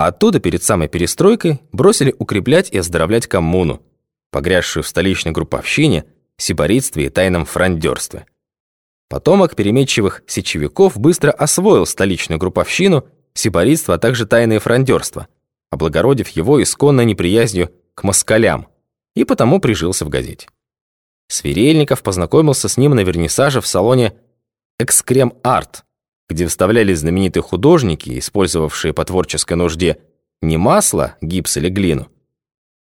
А оттуда перед самой перестройкой бросили укреплять и оздоровлять коммуну, погрязшую в столичной групповщине, сиборитстве и тайном франдерстве. Потомок переметчивых сечевиков быстро освоил столичную групповщину, сиборитство, а также тайное франдерство, облагородив его исконной неприязнью к москалям, и потому прижился в газете. Сверельников познакомился с ним на вернисаже в салоне «Экскрем Арт», где выставлялись знаменитые художники, использовавшие по творческой нужде не масло, гипс или глину,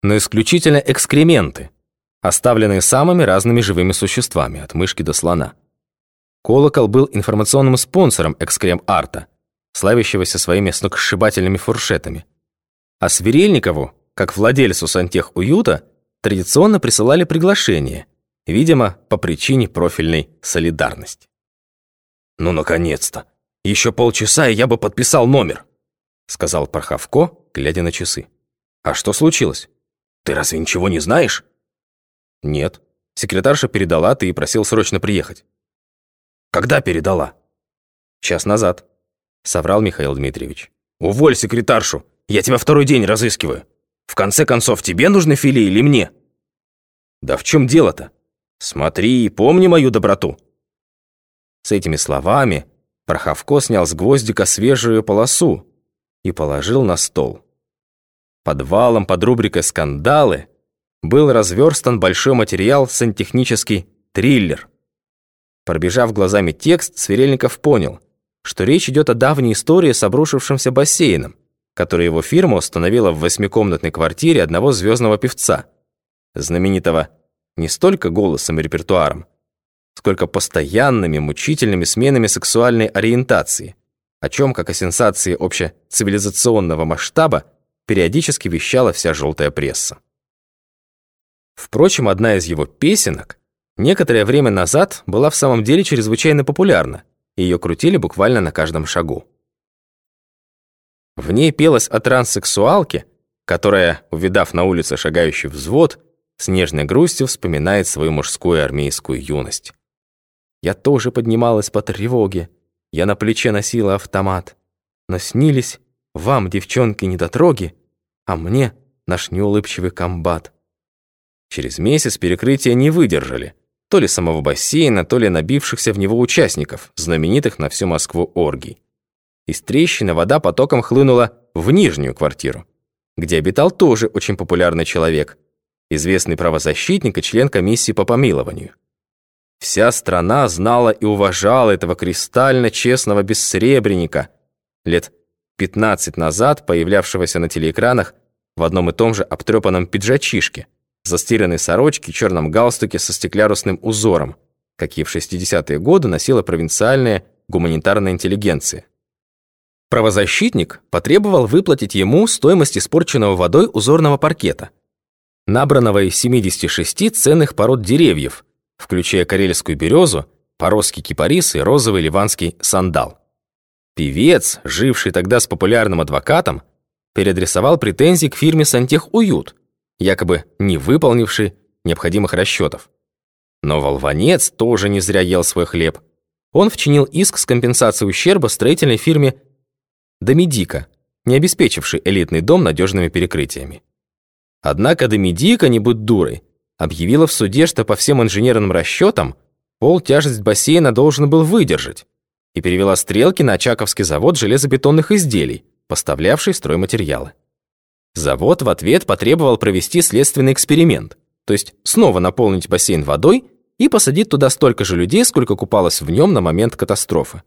но исключительно экскременты, оставленные самыми разными живыми существами, от мышки до слона. Колокол был информационным спонсором экскрем-арта, славящегося своими сногсшибательными фуршетами. А Сверельникову, как владельцу сантех-уюта, традиционно присылали приглашение, видимо, по причине профильной солидарности. «Ну, наконец-то! Еще полчаса, и я бы подписал номер!» сказал Парховко, глядя на часы. «А что случилось? Ты разве ничего не знаешь?» «Нет. Секретарша передала, ты и просил срочно приехать». Когда передала?» «Час назад», — соврал Михаил Дмитриевич. «Уволь секретаршу! Я тебя второй день разыскиваю. В конце концов, тебе нужны фили или мне?» «Да в чем дело-то? Смотри и помни мою доброту». С этими словами Порховко снял с гвоздика свежую полосу и положил на стол. Под валом под рубрикой «Скандалы» был разверстан большой материал сантехнический триллер – Пробежав глазами текст, Сверельников понял, что речь идет о давней истории с обрушившимся бассейном, который его фирма установила в восьмикомнатной квартире одного звездного певца, знаменитого не столько голосом и репертуаром, сколько постоянными мучительными сменами сексуальной ориентации, о чем, как о сенсации общецивилизационного масштаба, периодически вещала вся желтая пресса. Впрочем, одна из его песенок – Некоторое время назад была в самом деле чрезвычайно популярна, и ее крутили буквально на каждом шагу. В ней пелось о транссексуалке, которая, увидав на улице шагающий взвод, с нежной грустью вспоминает свою мужскую армейскую юность. Я тоже поднималась по тревоге, я на плече носила автомат, но снились вам, девчонки, недотроги, а мне наш неулыбчивый комбат. Через месяц перекрытия не выдержали – то ли самого бассейна, то ли набившихся в него участников, знаменитых на всю Москву оргий. Из трещины вода потоком хлынула в нижнюю квартиру, где обитал тоже очень популярный человек, известный правозащитник и член комиссии по помилованию. Вся страна знала и уважала этого кристально честного бессребреника, лет 15 назад появлявшегося на телеэкранах в одном и том же обтрепанном пиджачишке, застиранной сорочке черном галстуке со стеклярусным узором, какие в 60-е годы носила провинциальная гуманитарная интеллигенция. Правозащитник потребовал выплатить ему стоимость испорченного водой узорного паркета, набранного из 76 ценных пород деревьев, включая карельскую березу, поросский кипарис и розовый ливанский сандал. Певец, живший тогда с популярным адвокатом, переадресовал претензии к фирме «Сантехуют», якобы не выполнивший необходимых расчетов. Но Волванец тоже не зря ел свой хлеб. Он вчинил иск с компенсацией ущерба строительной фирме Домедика, не обеспечившей элитный дом надежными перекрытиями. Однако Домедика, не будь дурой, объявила в суде, что по всем инженерным расчетам пол тяжесть бассейна должен был выдержать и перевела стрелки на Очаковский завод железобетонных изделий, поставлявший стройматериалы. Завод в ответ потребовал провести следственный эксперимент, то есть снова наполнить бассейн водой и посадить туда столько же людей, сколько купалось в нем на момент катастрофы.